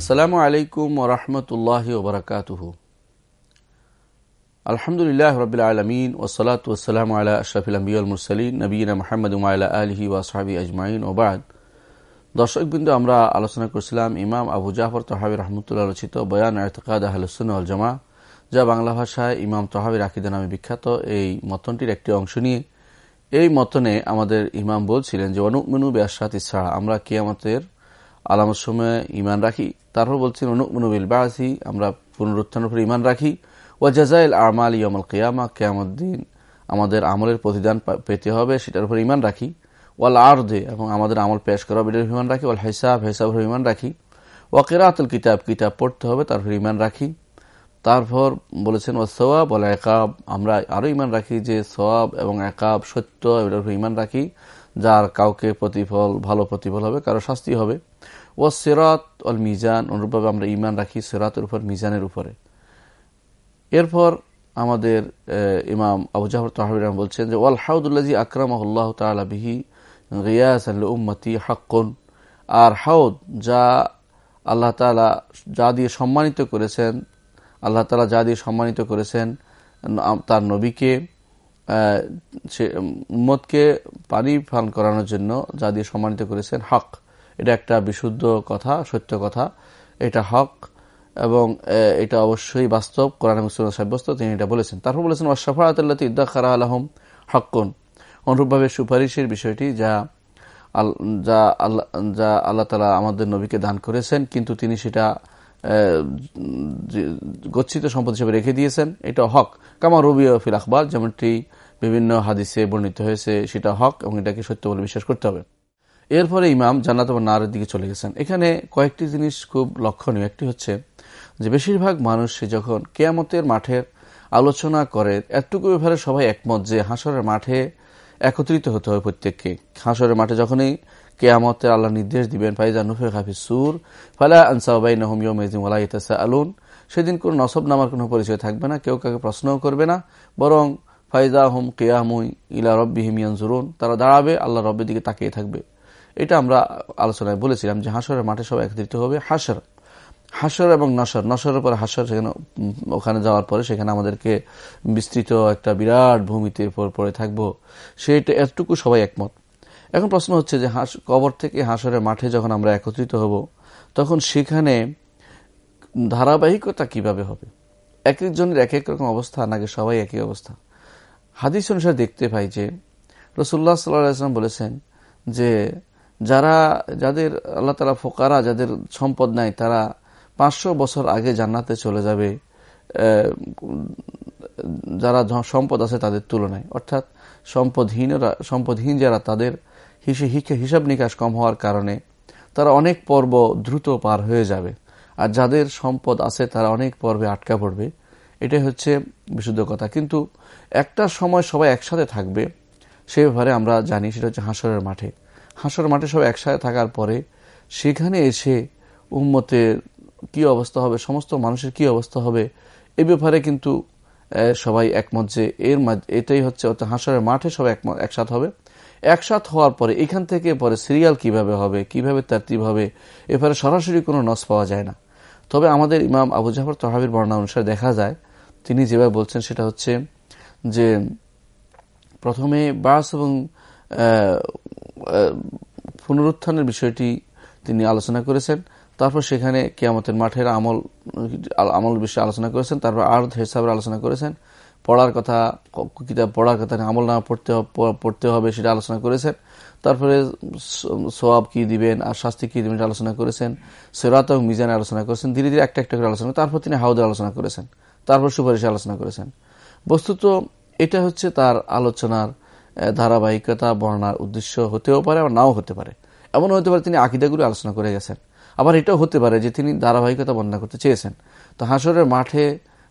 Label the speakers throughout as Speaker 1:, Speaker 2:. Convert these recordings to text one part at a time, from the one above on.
Speaker 1: আসসালামু আলাইকুম ওরহমতুল্লাহ ওবরাকাতুহ আলহামদুলিল্লাহ রবিল আলমিন ওসলাত ওসালাম আলা আশরাফিল আম্বিউল মুরসালিন নবীনা মাহমদ উমায়লা আলহি ওয়াসাবি আজমাইন ওবাদ দর্শকবৃন্দ, আমরা আলোচনা করছিলাম ইমাম আবু জাফর তহাবি রহমতুল্লাহ রচিত বয়ান এতকাদ আল জামা যা বাংলা ভাষায় ইমাম তহাবির আকিদা নামে বিখ্যাত। এই মতনটির একটি অংশ নিয়ে এই মতনে আমাদের ইমাম বলছিলেন যে অনুমিনু ব্যাসাত ইসরা আমরা কিয়ামতের আলামত সময়ে ইমান রাখি। তারপর বলছেন অনুমিনু বিল বাসি আমরা পুনরুত্থানের উপর ইমান রাখি। ওয়াজাইল আমাল ইয়মল কিয়ামা কেয়ামদ্দিন আমাদের আমলের প্রতিদান পেতে হবে, সেটার উপর ইমান রাখি। ওয়াল আর দে এবং আমাদের আমল পেশ করা এটার ইমান রাখি। ওয়াল হেসাব হেসাব ইমান রাখি। ওয়াকিরাতুল কিতাব কিতাব পড়তে হবে তারপর ইমান রাখি। তারপর বলেছেন ও সোয়াব ওলা একাব আমরা আরও ইমান রাখি যে সোয়াব এবং একাব সত্য, এটার উপর ইমান রাখি। যার কাউকে প্রতিফল, ভালো প্রতিফল হবে, কারও শাস্তি হবে। ও সেরাত অল মিজান, অনুরূপভাবে আমরা ইমান রাখি সেরাতের উপর, মিজানের উপরে। এরপর আমাদের ইমাম আবু জাহর তাহবির বলছেন যে, ওয়াল হাউদুল্লাজি আকরাম আল্লাহ তালা বিহি রিয়াস উম্মতি হাক্কুন। আর হাউদ যা আল্লাহ তালা যা দিয়ে সম্মানিত করেছেন, আল্লাহ তালা যা দিয়ে সম্মানিত করেছেন তার নবীকে সে, উম্মতকে পানি পান করানোর জন্য যা দিয়ে সম্মানিত করেছেন, হক। এটা একটা বিশুদ্ধ কথা, সত্য কথা। এটা হক এবং এটা অবশ্যই বাস্তব। কোরআন মুসলিম সাব্যস্ত, তিনি এটা বলেছেন। তারপর বলেছেন ওয়াশাফাত ইদ্দা খারা আলহম হকন অনুরূপভাবে সুপারিশের বিষয়টি যা যা আল্লাহ যা আল্লাহ তালা আমাদের নবীকে দান করেছেন, কিন্তু তিনি সেটা গচ্ছিত সম্পদ হিসেবে রেখে দিয়েছেন, এটা হক। কামা রবি ফিল আখবর, যেমনটি বিভিন্ন হাদিসে বর্ণিত হয়েছে, সেটা হক এবং এটাকে সত্য বলে বিশ্বাস করতে হবে। এরপরে ইমাম জান্নাত এবং নারের দিকে চলে গেছেন। এখানে কয়েকটি জিনিস খুব লক্ষণীয়। একটি হচ্ছে যে বেশিরভাগ মানুষ যখন কেয়ামতের মাঠের আলোচনা করে, এতটুকু ব্যাপারে সবাই একমত যে হাসরের মাঠে একত্রিত হতে হবে প্রত্যেককে। হাসরের মাঠে যখনই কেয়ামতের আল্লাহ নির্দেশ দিবেন, ফাইজা নুফে হাফি সুর, ফালা আনসাবাই নহম ইয়মিজিমলা ইতাসা আলুন সেদিন কোন নসব নামার কোনো পরিচয় থাকবে না, কেউ কাউকে প্রশ্নও করবে না, বরং ফাইজা হুম কেয়ামুই ইলা রব্বি হিমিয়ানজুরুন তারা দাঁড়াবে, আল্লাহ রব্বের দিকে তাকিয়ে থাকবে। এটা আমরা আলোচনায় বলেছিলাম যে হাসরের মাঠে সব একত্রিত হবে হাসর হাসর এবং নসর নসরের পরে হাসর সেখানে, ওখানে যাওয়ার পরে সেখানে আমাদেরকে বিস্তৃত একটা বিরাট ভূমিতে পরে থাকব। সেটা, এতটুকু সবাই একমত। এখন প্রশ্ন হচ্ছে যে হাঁস কবর থেকে হাসরের মাঠে যখন আমরা একত্রিত হব, তখন সেখানে ধারাবাহিকতা কীভাবে হবে? এক একজনের এক এক রকম অবস্থা, নাকি সবাই একই অবস্থা? হাদিস অনুসারে দেখতে পাই যে রসুল্লাহ সাল্লাম বলেছেন যে যারা, যাদের আল্লাহ তালা ফোকারা, যাদের সম্পদ নাই, তারা পাঁচশো বছর আগে জান্নাতে চলে যাবে যারা সম্পদ আছে তাদের তুলনায়। অর্থাৎ সম্পদহীনরা, সম্পদহীন যারা, তাদের হিসাব নিকাশ কম হওয়ার কারণে তারা অনেক পর্ব দ্রুত পার হয়ে যাবে। আর যাদের সম্পদ আছে তারা অনেক পর্বে আটকা পড়বে। এটাই হচ্ছে বিশুদ্ধ কথা। কিন্তু একটা সময় সবাই একসাথে থাকবে সে ব্যাপারে আমরা জানি, সেটা হচ্ছে হাঁসরের মাঠে। হাঁসরের মাঠে সব একসাথে থাকার পরে সেখানে এসে উম্মতের কি অবস্থা হবে, সমস্ত মানুষের কি অবস্থা হবে, এ ব্যাপারে কিন্তু সবাই একমত যে এর এটাই হচ্ছে অর্থাৎ হাঁসরের মাঠে সবাই একমত, একসাথ হবে। একসাথ হওয়ার পরে, এখান থেকে পরে সিরিয়াল কীভাবে হবে, কীভাবে তার্তিব হবে এবারে সরাসরি কোনো নস পাওয়া যায় না। তবে আমাদের ইমাম আবু জাফর তহাবির বর্ণনা অনুসারে দেখা যায়, তিনি যেভাবে বলছেন সেটা হচ্ছে যে প্রথমে বাস এবং পুনরুত্থানের বিষয়টি তিনি আলোচনা করেছেন। তারপর সেখানে কেয়ামতের মাঠের আমল আমল বিষয়ে আলোচনা করেছেন। তারপর আর্ধ হিসাবে আলোচনা করেছেন। পড়ার কথা, কিতাব পড়ার কথা, আমল না পড়তে পড়তে হবে সেটা আলোচনা করেছেন। তারপরে সোয়াব কি দিবেন আর শাস্তি কি দিবেন আলোচনা করেছেন। সেরাত মিজানে আলোচনা করেছেন। ধীরে ধীরে একটা একটা করে আলোচনা। তারপর তিনি হাউদের আলোচনা করেছেন। তারপর সুপারিশে আলোচনা করেছেন। বস্তুত এটা হচ্ছে তার আলোচনার ধারাবাহিকতা বর্ণার উদ্দেশ্য হতেও পারে আবার নাও হতে পারে। এমন হতে পারে তিনি আকিদাগুলি আলোচনা করে গেছেন। আবার এটাও হতে পারে যে তিনি ধারাবাহিকতা বর্ণনা করতে চেয়েছেন। তো হাসরের মাঠে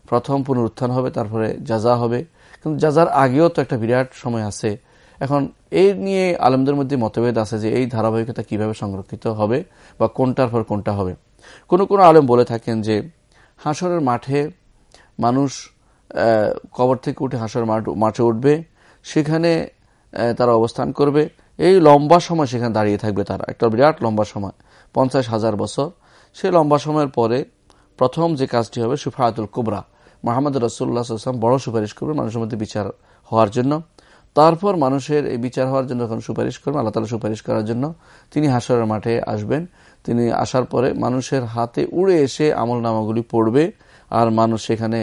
Speaker 1: প্রথম পুনরুত্থান হবে, তারপরে যাজা হবে। কিন্তু যাজার আগেও তো একটা বিরাট সময় আছে। এখন এই নিয়ে আলমদের মধ্যে মতভেদ আছে যে এই ধারাবাহিকতা কীভাবে সংরক্ষিত হবে বা কোনটার পর কোনটা হবে। কোন কোন আলেম বলে থাকেন যে হাসরের মাঠে মানুষ কবর থেকে উঠে হাসরের মাঠে উঠবে। সেখানে তারা অবস্থান করবে। এই লম্বা সময় সেখানে দাঁড়িয়ে থাকবে তারা। একটা বিরাট লম্বা সময়, পঞ্চাশ হাজার বছর। সে লম্বা সময়ের পরে প্রথম যে কাজটি হবে সুফায়াতুল কুবরা। মোহাম্মদ রসুল্লাহাম বড় সুপারিশ করবে মানুষের মধ্যে বিচার হওয়ার জন্য। তারপর মানুষের এই বিচার হওয়ার জন্য যখন সুপারিশ করবেন, আল্লাহ তালা সুপারিশ করার জন্য তিনি হাসরের মাঠে আসবেন। তিনি আসার পরে মানুষের হাতে উড়ে এসে আমল নামাগুলি পড়বে আর মানুষ সেখানে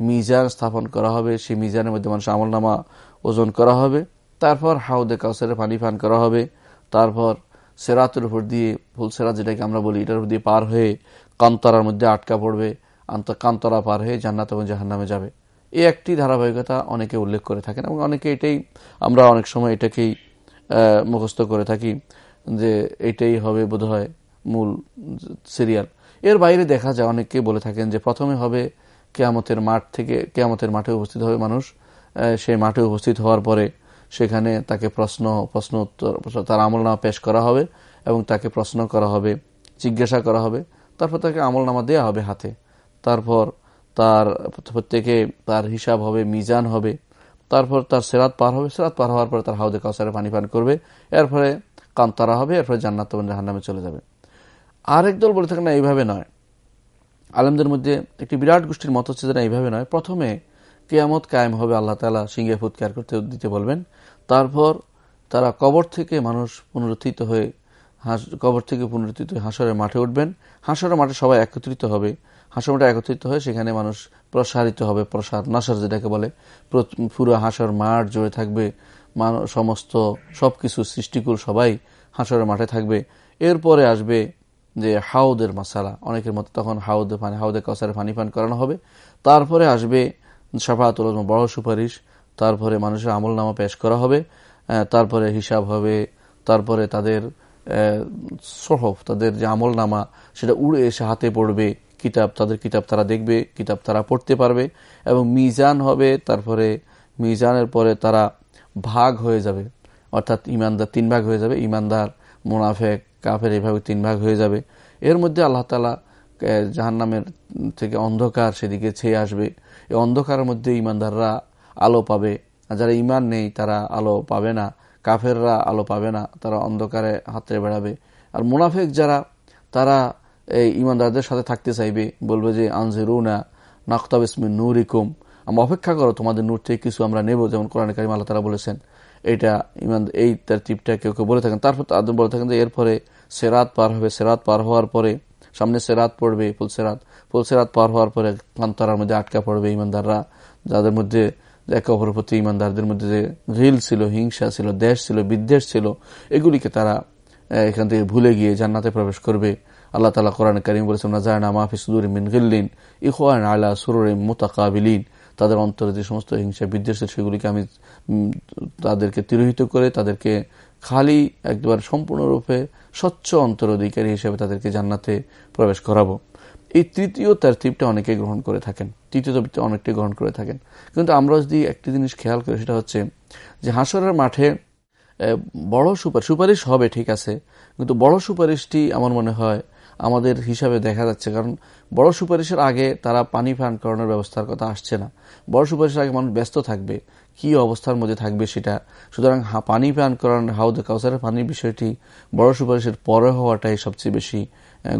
Speaker 1: মিজান স্থাপন করা হবে। সেই মিজানের মধ্যে মানুষ আমল নামা ওজন করা হবে। তারপর হাউদে কাউসারে পানি পান করা হবে। তারপর সেরাতের উপর দিয়ে, ফুল সেরাত যেটাকে আমরা বলি, এটার উপর দিয়ে পার হয়ে কান্তরার মধ্যে আটকা পড়বে। আন্ত কান্তরা পার হয়ে জান্নাত এবং জাহান্নামে যাবে। এই একটি ধারাবাহিকতা অনেকে উল্লেখ করে থাকেন এবং অনেকে এটাই আমরা অনেক সময় এটাকেই মুখস্থ করে থাকি যে এটাই হবে বোধহয় মূল সিরিয়াল। এর বাইরে দেখা যায়, অনেকে বলে থাকেন যে প্রথমে হবে কেয়ামতের মাঠ থেকে, কেয়ামতের মাঠে উপস্থিত হবে মানুষ। সেই মাঠে উপস্থিত হওয়ার পরে সেখানে তাকে প্রশ্ন প্রশ্ন উত্তর তার আমলনামা পেশ করা হবে এবং তাকে প্রশ্ন করা হবে, জিজ্ঞাসা করা হবে, তারপর তাকে আমলনামা দেওয়া হবে হাতে। তারপর তার প্রত্যেকে তার হিসাব হবে, মিজান হবে। তারপর তার সেরাত পার হবে, সেরাত পার হওয়ার পরে তার হাউদে কাউসারে পানি পান করবে। এরপরে কান্তারা হবে, এরপরে জান্নাত জাহান নামে চলে যাবে। আরেক দল বলে থাকে না, এইভাবে নয়। আলমদের মধ্যে একটি বিরাট গোষ্ঠীর মত হচ্ছে না, এইভাবে নয়। প্রথমে কেয়ামত কায়েম হবে, আল্লাহ তালা সিংহে ফুৎকার করতে দিতে বলবেন। তারপর তারা কবর থেকে মানুষ পুনরুত্থিত হয়ে হাঁস, কবর থেকে পুনরুত্থিত হয়ে হাসরের মাঠে উঠবেন। হাসরের মাঠে সবাই একত্রিত হবে। হাসর মাঠে একত্রিত হয়ে সেখানে মানুষ প্রসারিত হবে, প্রসাদ নাসার যেটাকে বলে। পুরো হাঁসর মাঠ জুড়ে থাকবে। সমস্ত সবকিছু সৃষ্টিকুল সবাই হাঁসরের মাঠে থাকবে। এরপরে আসবে যে হাউদের মশালা অনেকের মতো তখন হাউদে পানি, হাউদে কসারে পানি পান করানো হবে। তারপরে আসবে সাফাতুল বড় সুপারিশ। তারপরে মানুষের আমল নামা পেশ করা হবে। তারপরে হিসাব হবে। তারপরে তাদের সহফ, তাদের যে আমল নামা, সেটা উড়ে এসে হাতে পড়বে। কিতাব, তাদের কিতাব তারা দেখবে, কিতাব তারা পড়তে পারবে। এবং মিজান হবে, তারপরে মিজানের পরে তারা ভাগ হয়ে যাবে। অর্থাৎ ইমানদার তিন ভাগ হয়ে যাবে, ইমানদার, মুনাফেক, কাফের এভাবে তিন ভাগ হয়ে যাবে। এর মধ্যে আল্লাহ তালা জাহান্নামের থেকে অন্ধকার সেদিকে ছেয়ে আসবে। এই অন্ধকারের মধ্যে ইমানদাররা আলো পাবে। যারা ইমান নেই, তারা আলো পাবে না। কাফেররা আলো পাবে না, তারা অন্ধকারে হাতে বেড়াবে। আর মুনাফেক যারা, তারা এই ইমানদারদের সাথে থাকতে চাইবে। বলবে যে, আনজেরুনা নাক্তাব ইসমিন নুরিকুম। আমরা অপেক্ষা করো, তোমাদের নূর থেকে কিছু আমরা নেব, যেমন কোরআন কারিম আল্লাহ তারা বলেছেন। এইটা ইমান এই তার টিপটা কেউ কেউ বলে থাকেন। তারপর আদম বলে থাকেন যে, এরপরে সেরাত পার হবে। সেরাত পার হওয়ার পরে সামনে সেরাত পড়বে ফুলসেরাত ফুলসেরাত পার হওয়ার পরে কান্তরার মধ্যে আটকা পড়বে ইমানদাররা, যাদের মধ্যে একে অপরের প্রতি ইমানদারদের মধ্যে যে রিল ছিল, হিংসা ছিল, দেশ ছিল, বিদ্বেষ ছিল, এগুলিকে তারা এখান থেকে ভুলে গিয়ে জান্নাতে প্রবেশ করবে। আল্লাহ তালা কোরআন করিম বলেছেন নাজায়না মাহফি সুদুর মিন গিল্লিন ইহান আলা সুর মোতাকাবিলিন। তাদের অন্তরে যে সমস্ত হিংসা বিদ্বেষের সেগুলিকে আমি তাদেরকে তিরোহিত করে, তাদেরকে খালি একবার সম্পূর্ণরূপে স্বচ্ছ অন্তর অধিকারী হিসেবে তাদেরকে জান্নাতে প্রবেশ করাবো। এই তৃতীয় তারতিবটা অনেকে গ্রহণ করে থাকেন। তৃতীয় তারতিবটা অনেকটি গ্রহণ করে থাকেন। কিন্তু আমরা যদি একটি জিনিস খেয়াল করি, সেটা হচ্ছে যে হাসরের মাঠে বড় সুপারিশ সুপারিশ হবে, ঠিক আছে, কিন্তু বড় সুপারিশটি আমার মনে হয় আমাদের হিসাবে দেখা যাচ্ছে। কারণ বড় সুপারিশের আগে তারা পানি পান করানোর ব্যবস্থার কথা আসছে না। বড় সুপারিশের আগে মানুষ ব্যস্ত থাকবে, কি অবস্থার মধ্যে থাকবে সেটা। সুতরাং পানি পান করানোর হাউদে কাউসারের পানির বিষয়টি বড় সুপারিশের পরে হওয়াটাই সবচেয়ে বেশি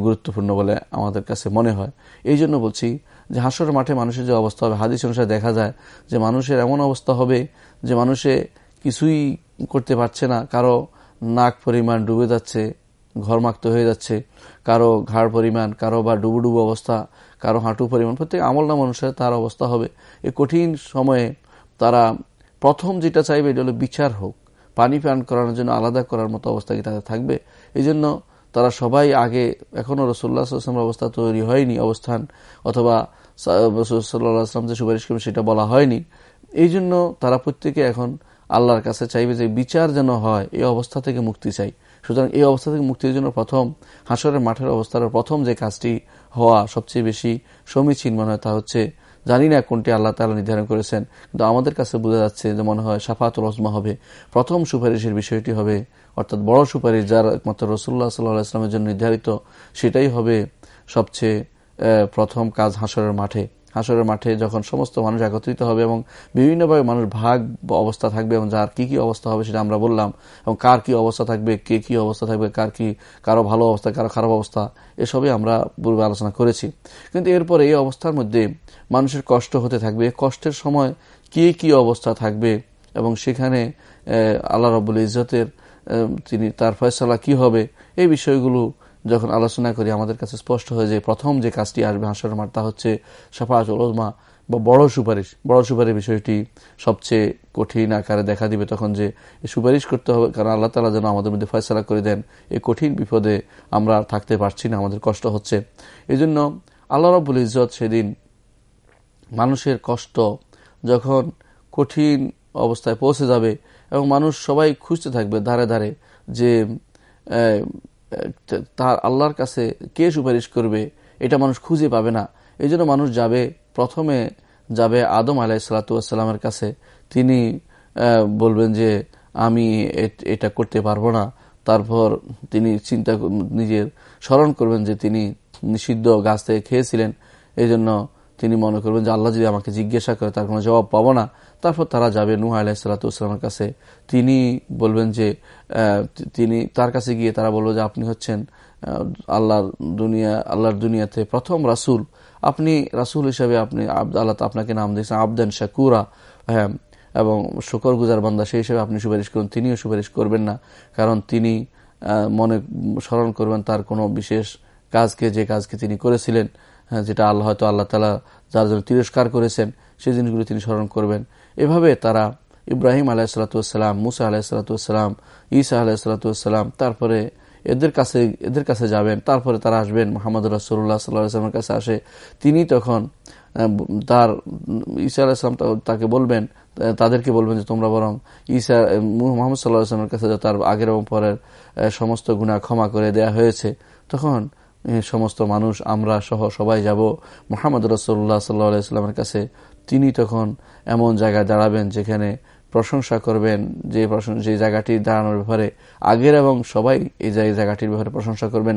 Speaker 1: গুরুত্বপূর্ণ বলে আমাদের কাছে মনে হয়। এই জন্য বলছি যে হাসর মাঠে মানুষের যে অবস্থা হবে, হাদিস অনুসারে দেখা যায় যে মানুষের এমন অবস্থা হবে যে মানুষে কিছুই করতে পারছে না। কারও নাক পরিমাণ ডুবে যাচ্ছে ঘরমাক্ত হয়ে যাচ্ছে, কারও ঘাড় পরিমাণ, কারও বা ডুবু ডুবু অবস্থা, কারও হাঁটু পরিমাণ, প্রত্যেক আমল না মানুষের তার অবস্থা হবে। এই কঠিন সময়ে তারা প্রথম যেটা চাইবে, এটা হলো বিচার হোক। পানি পান করানোর জন্য আলাদা করার মতো অবস্থা কি তাদের থাকবে? এই জন্য তারা সবাই আগে এখনও রসুল্লাহামের অবস্থা তৈরি হয়নি, অবস্থান, অথবা রসুল্লাহাম যে সুপারিশ করবে সেটা বলা হয়নি। এই জন্য তারা প্রত্যেকে এখন আল্লাহর কাছে চাইবে যে বিচার যেন হয়, এই অবস্থা থেকে মুক্তি চাই। সুতরাং এই অবস্থা থেকে মুক্তির জন্য প্রথম হাসরের মাঠের অবস্থার প্রথম যে কাজটি হওয়া সবচেয়ে বেশি সমীচীন মনে হয় তা হচ্ছে জানি না কোনটি আল্লাহ তালা নির্ধারণ করেছেন, কিন্তু আমাদের কাছে বোঝা যাচ্ছে যে মনে হয় সাফাতুল রজমা হবে। প্রথম সুপারিশের বিষয়টি হবে, অর্থাৎ বড় সুপারিশ যার একমাত্র রসুল্লাহ সাল্লাহ ইসলামের জন্য নির্ধারিত, সেটাই হবে সবচেয়ে প্রথম কাজ হাসরের মাঠে। হাসরের মাঠে যখন সমস্ত মানুষ একত্রিত হবে এবং বিভিন্নভাবে মানুষ ভাগ অবস্থা থাকবে এবং যার কি কি অবস্থা হবে সেটা আমরা বললাম, এবং কার কি অবস্থা থাকবে, কে কি অবস্থা থাকবে, কার কি, কারও ভালো অবস্থা, কারও খারাপ অবস্থা, এসবই আমরা পূর্বে আলোচনা করেছি। কিন্তু এরপরে এই অবস্থার মধ্যে মানুষের কষ্ট হতে থাকবে। কষ্টের সময় কি কি অবস্থা থাকবে? এবং সেখানে আল্লাহ রবুল ইজতের তিনি তার ফয়সলা কি হবে? এই বিষয়গুলো যখন আলোচনা করি, আমাদের কাছে স্পষ্ট হয়ে যায়, প্রথম যে কাজটি আসবে হাসর মার তা হচ্ছে সাফাজ ওলমা বা বড় সুপারিশ। বড় সুপারিশ বিষয়টি সবচেয়ে কঠিন আকারে দেখা দিবে তখন যে সুপারিশ করতে হবে, কারণ আল্লাহ তালা যেন আমাদের মধ্যে ফয়সলা করে দেন। এই কঠিন বিপদে আমরা থাকতে পারছি না, আমাদের কষ্ট হচ্ছে। এই জন্য আল্লাহ রবুল ইজত সেদিন মানুষের কষ্ট যখন কঠিন অবস্থায় পৌঁছে যাবে এবং মানুষ সবাই খুঁজতে থাকবে ধারে ধারে যে তার আল্লাহর কাছে কে সুপারিশ করবে, এটা মানুষ খুঁজে পাবে না। এই জন্য মানুষ যাবে, প্রথমে যাবে আদম আলাহ সালাতামের কাছে। তিনি বলবেন যে, আমি এটা করতে পারব না। তারপর তিনি চিন্তা নিজের স্মরণ করবেন যে তিনি নিষিদ্ধ গাছ থেকে খেয়েছিলেন। এই জন্য তিনি মনে করবেন যে আল্লাহ যদি আমাকে জিজ্ঞাসা করে, তার কোনো জবাব পাবো না। তারপর তারা যাবে। নুহ আলাহিসাল্লাতামের কাছে। তিনি বলবেন যে তিনি তার কাছে গিয়ে তারা বলব যে, আপনি হচ্ছেন আল্লাহর দুনিয়া, আল্লাহর দুনিয়াতে প্রথম রাসুল। আপনি রাসুল হিসাবে আপনি আল্লাহ আপনাকে নাম দিয়েছেন, আবদান শাকুরা। হ্যাঁ এবং শুকর গুজার বান্দা, সেই হিসেবে আপনি সুপারিশ করুন, তিনিও সুপারিশ করবেন না। কারণ তিনি মনে স্মরণ করবেন তার কোনো বিশেষ কাজকে, যে কাজকে তিনি করেছিলেন। যেটা আল্লাহ হয়তো আল্লাহ তালা যার জন্য তিরস্কার করেছেন, সেই জিনিসগুলো তিনি স্মরণ করবেন। এভাবে তারা ইব্রাহিম আলাহিসাল্লাতুসাল্লাম মুসা আলাহিসাল্লাতুসাল্লাম ঈসা আলাহিসাল্লাতুসাল্লাম তারপরে এদের কাছে এদের কাছে যাবেন, তারপরে তারা আসবেন মোহাম্মদ রাসুল্লাহ সাল্লাহামের কাছে আসে। তিনি তখন তার, ঈসা আলাহিসাম তাকে বলবেন, তাদেরকে বলবেন যে তোমরা বরং ঈসা, মোহাম্মদ সাল্লাহ আসলামের কাছে তার আগের এবং পরের সমস্ত গুণা ক্ষমা করে দেয়া হয়েছে। তখন সমস্ত মানুষ, আমরা সহ সবাই যাব। মোহাম্মদ রসোল্লা সাল্লাহামের কাছে তিনি তখন এমন জায়গায় দাঁড়াবেন যেখানে প্রশংসা করবেন, যে প্রশংসা যে জায়গাটি দাঁড়ানোর ব্যাপারে আগের এবং সবাই এই জায়গাটির ব্যাপারে প্রশংসা করবেন।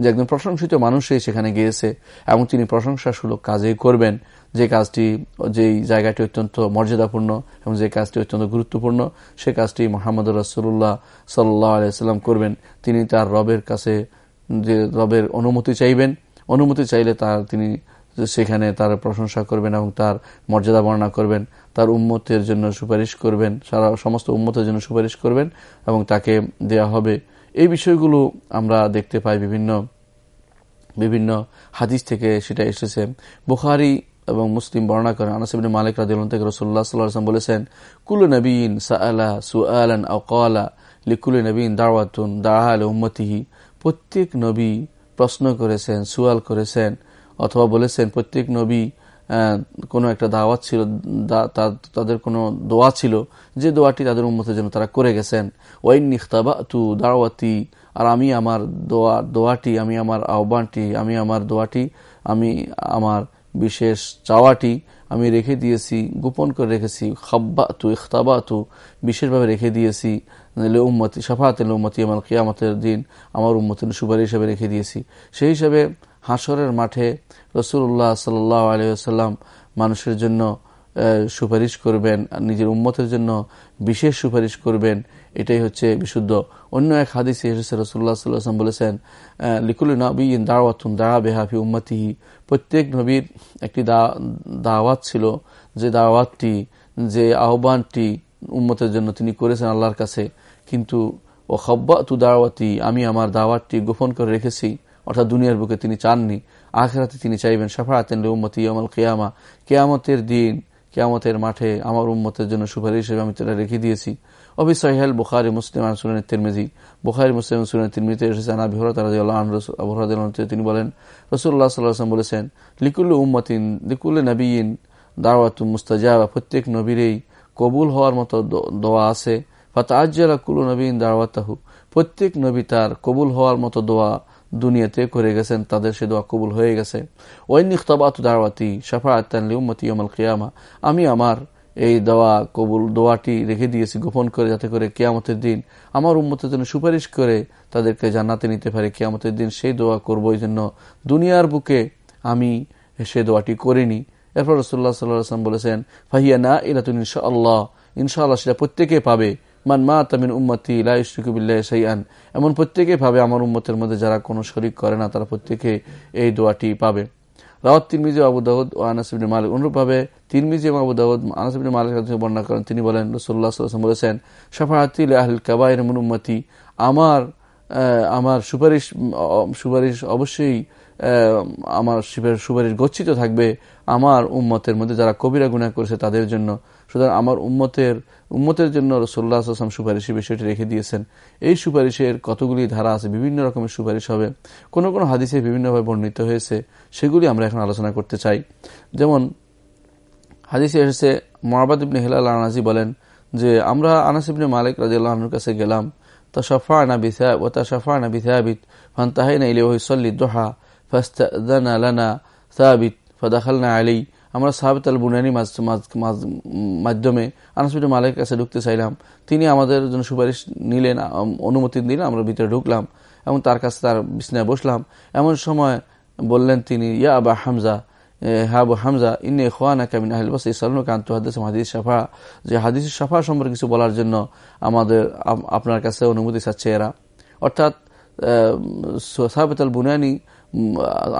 Speaker 1: যে একজন প্রশংসিত মানুষই সেখানে গিয়েছে এবং তিনি প্রশংসা সুলভ কাজে করবেন। যে কাজটি, যেই জায়গাটি অত্যন্ত মর্যাদাপূর্ণ এবং যে কাজটি অত্যন্ত গুরুত্বপূর্ণ, সে কাজটি মোহাম্মদ রসুল্লাহ সাল্লাহ আলাইসাল্লাম করবেন। তিনি তার রবের কাছে যে রবের অনুমতি চাইবেন, অনুমতি চাইলে তার তিনি সেখানে তার প্রশংসা করবেন এবং তার মর্যাদা বর্ণনা করবেন, তার উম্মতের জন্য সুপারিশ করবেন, সারা সমস্ত উম্মতের জন্য সুপারিশ করবেন এবং তাকে দেয়া হবে। এই বিষয়গুলো আমরা দেখতে পাই বিভিন্ন বিভিন্ন হাদিস থেকে সেটা এসেছে। বুখারি এবং মুসলিম বর্ণনা করেন আনাসিবিন মালিক রাদিউল থেকে রসুল্লাহ সাল্লাম বলেছেন কুল নবীন সাআলা সুআলান আলা লিকুল নবীন দাওয়াতুন দাহা উম্মতিহি। প্রত্যেক নবী প্রশ্ন করেছেন সুয়াল করেছেন, অথবা বলেছেন, প্রত্যেক নবী কোনো একটা দাওয়াত ছিল তাদের কোনো দোয়া ছিল, যে দোয়াটি তাদের উন্মতের জন্য তারা করে গেছেন। ওয়াইন নিখতাবা তু দাওয়াতি, আর আমি আমার দোয়া, দোয়াটি, আমি আমার আহ্বানটি, আমি আমার দোয়াটি, আমি আমার বিশেষ চাওয়াটি, আমি রেখে দিয়েছি, গোপন করে রেখেছি খাব্বা তু ইখতাবা তু বিশেষভাবে রেখে দিয়েছি উম্মতি সাফাতেল উম্মতি আমার কিয়ামতের দিন আমার উম্মতের সুপারি হিসেবে রেখে দিয়েছি। সেই হিসাবে হাসরের মাঠে রসুল্লাহ সাল্লাহ আলিয়াল্লাম মানুষের জন্য সুপারিশ করবেন, আর নিজের উম্মতের জন্য বিশেষ সুপারিশ করবেন, এটাই হচ্ছে বিশুদ্ধ। অন্য এক হাদিসে এসেছে রসুল্লাহ সাল্লাম বলেছেন লিকুল নবী ইন দাওয়াতুন দা বেহাফি উম্মতিহি। প্রত্যেক নবীর একটি দাওয়াত ছিল যে দাওয়াতটি, যে আহ্বানটি উম্মতের জন্য তিনি করেছেন আল্লাহর কাছে। কিন্তু ও খব্বা তু দাওয়াতি, আমি আমার দাওয়াতটি গোপন করে রেখেছি, অর্থাৎ দুনিয়ার বুকে তিনি চাননি, আখেরাতে তিনি চাইবেন সাফাতেন উম্মতি আমল কেয়ামা, কেয়ামতের দিন, কেয়ামতের মাঠে আমার উম্মতের জন্য সুপারিশ হিসেবে আমি তারা রেখে দিয়েছি। অবিসাইহাল বুখারি, মুসলিম আনসুলেন তিরমিজি। বুখারি, মুসলিম সুলেন তিরমিতে এসেছেন তিনি বলেন রসুল্লাহ সাল্লাম বলেছেন, লিকুল্লু উম্মতিন, লিকুল্লে নবীন দাওয়াত মুস্তাজা প্রত্যেক নবীরেই কবুল হওয়ার মতো দোয়া আছে। ফাতাজ্জালা কুলু নবীন দাওয়াতাহু। প্রত্যেক নবী তার কবুল হওয়ার মতো দোয়া দুনিয়াতে করে গেছেন, তাদের সে দোয়া কবুল হয়ে গেছে। ওই নিখতাবাত দাওয়াতি সাফা আত্মানলি উম্মতি অমল কিয়ামা। আমি আমার এই দোয়া কবুল, দোয়াটি রেখে দিয়েছি গোপন করে যাতে করে কেয়ামতের দিন আমার উম্মতের জন্য সুপারিশ করে তাদেরকে জানাতে নিতে পারে। কেয়ামতের দিন সেই দোয়া করব, এই জন্য দুনিয়ার বুকে আমি সে দোয়াটি করিনি। এরপর রসুল্লাহ সাল্লাম বলেছেন, ফাহিয়া না ইলাতুন ইনশা আল্লাহ ইনশাআল্লাহ সেটা প্রত্যেকে পাবে। মান মা তামিন উম্মতি লাইসুকুবিল্লাহ সাইয়ান এমন প্রত্যেকে পাবে আমার উম্মতের মধ্যে যারা কোনো শরিক করে না, তারা প্রত্যেকে এই দোয়াটি পাবে। রাওয়াত তিরমিজি আবু দাউদ ও আনাসিবিন মালিক অনুরূপভাবে তিরমিজি এবং আবু দাউদ আনাসিবিন মালিক বর্ণনা করেন। তিনি বলেন রসুল্লাহ সাল্লাম বলেছেন সাফাহাতিল আহল কাবাইর উম্মতি। আমার আমার সুপারিশ সুপারিশ অবশ্যই আমার সুপারিশ গচ্ছিত থাকবে আমার উম্মতের মধ্যে যারা কবিরা গুণা করেছে তাদের জন্য। সুতরাং আমার উম্মতের উম্মতের জন্য রসোল্লা আসলাম সুপারিশের বিষয়টি রেখে দিয়েছেন। এই সুপারিশের কতগুলি ধারা আছে? বিভিন্ন রকমের সুপারিশ হবে। কোন কোন হাদিসে বিভিন্নভাবে বর্ণিত হয়েছে, সেগুলি আমরা এখন আলোচনা করতে চাই। যেমন, হাদিসে এসেছে মোহাম্মদ ইবনে হিলাল আনাজি বলেন যে, আমরা আনাস ইবনে মালিক রাজিউল্লাহর কাছে গেলাম তা সফা না বিথা ও তা সফা না বিথাবিত ফান্তাহাইনা ইলে ওহিসল্লি দোহা ফাস্তাদানা লানা সাবিত, ফাদাখালনা আলী আমরা সাহাবিত আল বুনানি মাধ্যমে আনাসবির মালিকের কাছে ঢুকতে চাইলাম। তিনি আমাদের জন্য সুপারিশ নিলেন অনুমতি দিলেন, আমরা ভিতরে ঢুকলাম এবং তার কাছে তার বিছনায় বসলাম। এমন সময় বললেন তিনি, ইয়া আবা হামজা হাবু হামজা, ইন্নে খোয়ানা কামিন আহিলবাস ইসলাম কান্ত হাদিস হাদিস সাফা যে হাদিস সাফা সম্পর্কে কিছু বলার জন্য আমাদের আপনার কাছে অনুমতি চাচ্ছে এরা। অর্থাৎ সাহাবেত আল বুনানি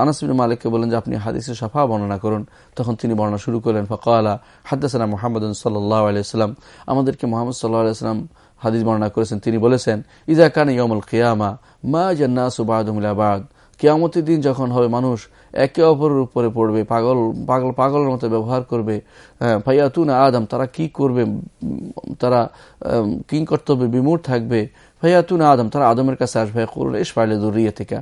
Speaker 1: আনাসবিন মালিককে বলেন যে, আপনি হাদিসের সাফা বর্ণনা করুন। তখন তিনি বর্ণনা শুরু করলেন, ফকালা হাদাসানা মোহাম্মদ সাল্লাহ আলাইসাল্লাম আমাদেরকে মোহাম্মদ সাল্লাহ আলাইসাল্লাম হাদিস বর্ণনা করেছেন। তিনি বলেছেন ইজা কান ইয়মুল কেয়ামা, মা জান্না সুবাদ কেয়ামতের দিন যখন হবে, মানুষ একে অপরের উপরে পড়বে, পাগল পাগল, পাগলের মতো ব্যবহার করবে। ফাইয়াতুন আদম, তারা কি করবে? তারা কি কর্তব্যে বিমূর থাকবে। ফাইয়াতুন আদম, তারা আদমের কাছে আসবে করুন এস দূরিয়ে থেকে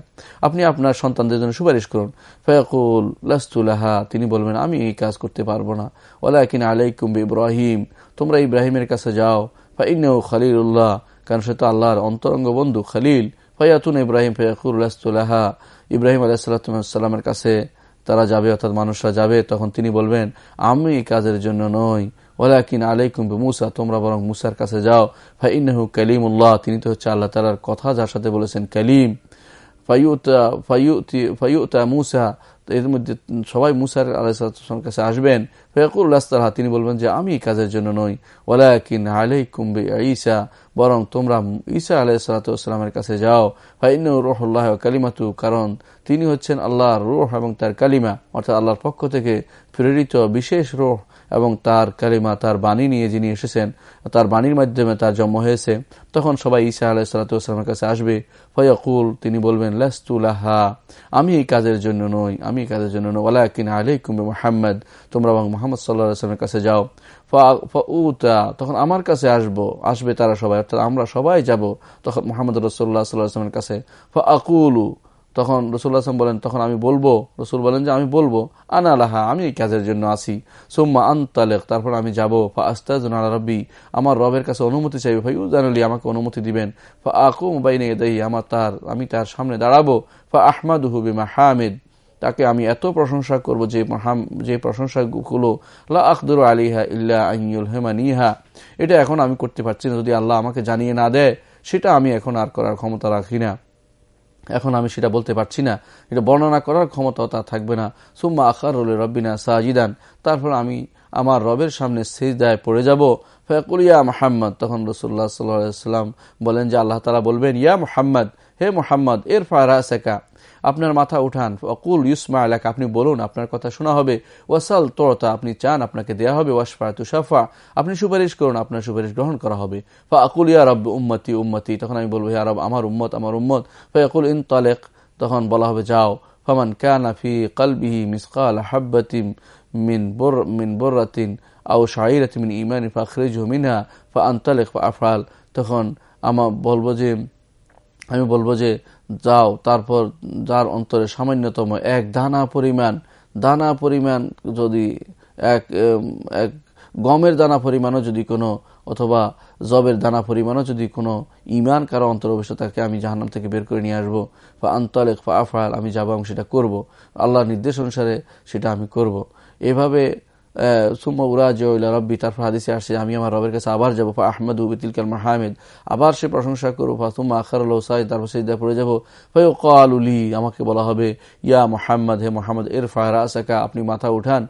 Speaker 1: আপনি আপনার সন্তানদের জন্য সুপারিশ করুন। ফয়াকুল লাস্তুলাহা তিনি বলবেন, আমি এই কাজ করতে পারব না। ওলা কিন আলাইকুম ইব্রাহিম তোমরা ইব্রাহিমের কাছে যাও। ফাইনেও খালিল উল্লাহ কারণ সে তো আল্লাহর অন্তরঙ্গ বন্ধু, খালিল। ফয়াতুন ইব্রাহিম, ফয়াকুল ইব্রাহিম আলাহিসাল্লামের কাছে তারা যাবে, অর্থাৎ মানুষরা যাবে। তখন তিনি বলবেন, আমি এই কাজের জন্য নই। ওলাকিন আলাইকুম মুসা, তোমরা বরং মুসার কাছে যাও। ভাই ইন্নাহু কালিম উল্লাহ তিনি তো হচ্ছে আল্লাহ তালার কথা, যার সাথে বলেছেন কালিম। ফাইউতা মুসা, এর মধ্যে সবাই মুসার আলাইসালামের কাছে আসবেন। ফেকুল রাস্তারহা তিনি বলবেন যে, আমি এই কাজের জন্য নই। ওলাকিন আলাইকুম ঈসা, বরং তোমরা ঈসা আলাইসালামের কাছে যাও। ফাইন রোহুল্লাহ কালিমাতু কারণ তিনি হচ্ছেন আল্লাহর রোহ এবং তার কালিমা, অর্থাৎ আল্লাহর পক্ষ থেকে প্রেরিত বিশেষ রোহ। এবং তার কালিমা, তার বাণী নিয়ে যিনি এসেছেন, তার বাণীর মাধ্যমে তার জন্ম হয়েছে, তখন সবাই ঈসা আলাহ সালাতামের কাছে আসবে। ফয়াকুল, তিনি বলবেন লাস্তুলাহা আমি এই কাজের জন্য নই, আমি এই কাজের জন্য নই। ওলাকিন কুম্বে মোহাম্মদ তোমরা এবং মোহাম্মদ সাল্লাহ কাছে যাও। উতা তখন আমার কাছে আসব, আসবে তারা সবাই, অর্থাৎ আমরা সবাই যাব, তখন মোহাম্মদ রসোল্লা সাল্লাহ আসলামের কাছে। ফা আকুলু তখন রসুল্লাহ আসলাম বলেন, তখন আমি বলব? রসুল বলেন যে, আমি বলব। আনা আলাহা আমি এই কাজের জন্য আসি সোম্মা আন্তালেক তারপর আমি যাব। ফা আস্তাজন আলা রব্বি আমার রবের কাছে অনুমতি চাইবে। ভাই জানালি আমাকে অনুমতি দিবেন। ফা আকুম বাইনে দেহি আমার তার, আমি তার সামনে দাঁড়াবো। ফা আহমাদ হুবিমা হামিদ তাকে আমি এত প্রশংসা করব যে যে প্রশংসাগুলো, লা আখদুর আলিহা ইল্লা আইনুল হেমানিহা এটা এখন আমি করতে পারছি না। যদি আল্লাহ আমাকে জানিয়ে না দেয়, সেটা আমি এখন আর করার ক্ষমতা রাখি না। এখন আমি সেটা বলতে পারছি না। এটা বর্ণনা করার ক্ষমতাও তা থাকবে না। সুম্মা আখার রব্বিনা সাজিদান। তারপর আমি আমার রবের সামনে সিজদায় পড়ে যাব। ফেকুলিয়া মোহাম্মদ। তখন রসুল্লাহ সাল্লাম বলেন যে আল্লাহ তালা বলবেন, ইয়া মোহাম্মদ, হে মোহাম্মদ এর ফায়রা সেকা আপনার মাথা উঠান। অকুল ইউসমা এলাকা আপনি বলুন, আপনার কথা শোনা হবে। ওয়াসাল তোরতা, আপনি চান, আপনাকে দেয়া হবে। ওয়াসফা তুষাফা আপনি সুপারিশ করুন, আপনার সুপারিশ গ্রহণ করা হবে। ফা আকুল ইয়া রব উম্মতি উম্মতি, তখন আমি বলব রব, আমার উম্মত আমার উম্মত। ফয়াকুল ইন তালেক তখন বলা হবে, যাও। ফমান কানা ফি কলবিহি মিসকাল হাব্বাতিম মিন বর, মিন বর্রাতিন আও শাহিরাত মিন ইমানি ফাখরিজ মিনহা ফা আন্তালেক ফা আফাল তখন আমার বলব যে আমি বলব যে যাও, তারপর যার অন্তরে সামান্যতম এক দানা পরিমাণ দানা পরিমাণ যদি এক এক গমের দানা পরিমাণও যদি কোনো অথবা জবের দানা পরিমাণও যদি কোনো ইমান কারও অন্তর অবশ্য তাকে আমি জাহান্নাম থেকে বের করে নিয়ে আসব। বা আন্তলেক বা আফাল আমি যাব এবং সেটা করব। আল্লাহর নির্দেশ অনুসারে সেটা আমি করব। এভাবে সুম্মা উরাজ রব্বি, তারপর হাদিসে আসছে আমি আমার রবের কাছে আবার যাব আহমদ উবিতিল কালমা হামিদ আবার সে প্রশংসা করব সুম্মা আখার সাই তারপর সেই পড়ে যাব ফয় কালুলি আমাকে বলা হবে, ইয়া মোহাম্মদ, হে মোহাম্মদ এর ফাহরা আসাকা আপনি মাথা উঠান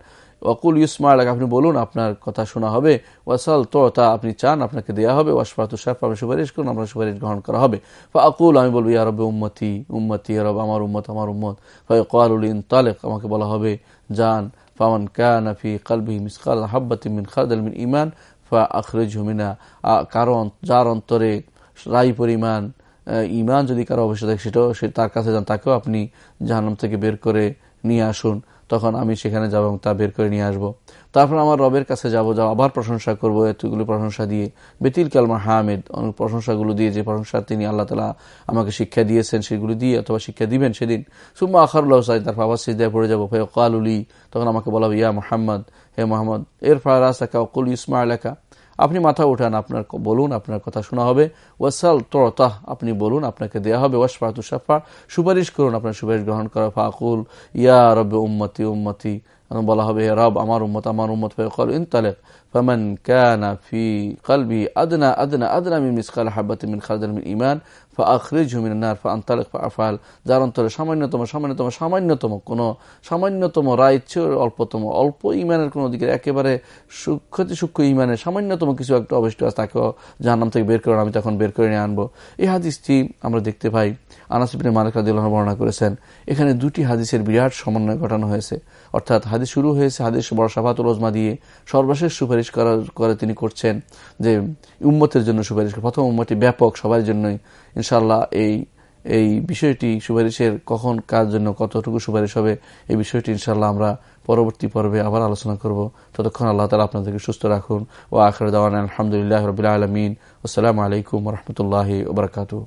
Speaker 1: অকুল ইউসমা আলাক আপনি বলুন, আপনার কথা শোনা হবে ওয়াসাল তো তা আপনি চান, আপনাকে দেওয়া হবে ওয়াসফাতু সাফ আপনি সুপারিশ করুন, আপনার সুপারিশ গ্রহণ করা হবে, ফা আকুল, আমি বলব, ইয়া রবে উম্মতি উম্মতি রব আমার উম্মত আমার উম্মত ফাকুল ইন তালেক আমাকে বলা হবে যান ফামান কানা ফি কালবি মিসকাল হাব্বাতি মিন খারদাল মিন ইমান ফা আখরেজ হুমিনা কারণ যার অন্তরে রাই পরিমাণ ইমান যদি কারও অবশ্য থাকে, সেটাও সে তার কাছে যান, তাকেও আপনি জাহান্নাম থেকে বের করে নিয়ে আসুন। তখন আমি সেখানে যাব এবং তা বের করে নিয়ে আসব। তারপর আমার রবের কাছে যাব যাব, আবার প্রশংসা করব, এতগুলো প্রশংসা দিয়ে। বেতিল কালমা হামেদ, অনেক প্রশংসাগুলো দিয়ে যে প্রশংসা তিনি আল্লাহ তালা আমাকে শিক্ষা দিয়েছেন, সেগুলো দিয়ে অথবা শিক্ষা দিবেন সেদিন। সুম্মা আখারুল্লাহ সাই তারপর আবার সিদ্ধায় পড়ে যাব। কালুলি তখন আমাকে বলা ইয়া মোহাম্মদ, হে মোহাম্মদ এর ফারাসাকা অকুল ইসমা এলাকা আপনি মাথা উঠান, আপনার বলুন, আপনার কথা শোনা হবে। ওয়াসাল তরতাহ, আপনি বলুন, আপনাকে দেওয়া হবে। ওয়াসফাতু সাফা সুপারিশ করুন, আপনার সুপারিশ গ্রহণ করা। ফাকুল, ইয়া রবে উম্মতি উম্মতি। এবং বলা হবে রব আমার উম্মত আমার উম্মত ফল ইনতালেক ফমন কানা ফি কলবি আদনা আদনা আদনা মিন মিসকাল হাব্বাত মিন খালদাল মিন ইমান আখরিজ হুমিনার ফা আন্তারেক যার অন্তরে সামান্যতম সামান্যতম সামান্যতম কোনো, সামান্যতম রাইচ্ছে অল্পতম। অল্প ইমানের কোনো দিকে একেবারে সূক্ষতি সূক্ষ্ম ইমানের সামান্যতম কিছু একটা অবশিষ্ট আছে, তাকেও যার নাম থেকে বের করেন, আমি তখন বের করে নিয়ে আনব। এই হাদিসটি আমরা দেখতে পাই। আনাসিবিন মালিক রাদিল্লাহ বর্ণনা করেছেন, এখানে দুটি হাদিসের বিরাট সমন্বয় ঘটানো হয়েছে। অর্থাৎ হাদিস শুরু হয়েছে, হাদিস বড় সাফাতুল ওজমা দিয়ে সর্বশেষ সুপারিশ করার করে তিনি করছেন যে উম্মতের জন্য সুপারিশ প্রথম উম্মতি ব্যাপক সবার জন্যই ইনশাল্লাহ এই এই বিষয়টি সুপারিশের কখন কার জন্য কতটুকু সুপারিশ হবে, এই বিষয়টি ইনশাল্লাহ আমরা পরবর্তী পর্বে আবার আলোচনা করব। ততক্ষণ আল্লাহ তালা আপনাদেরকে সুস্থ রাখুন। ও আখর দাওয়ান আলহামদুলিল্লাহ রবিআ আলমিন। আসসালামু আলাইকুম রহমতুল্লাহ ওবরাকাতু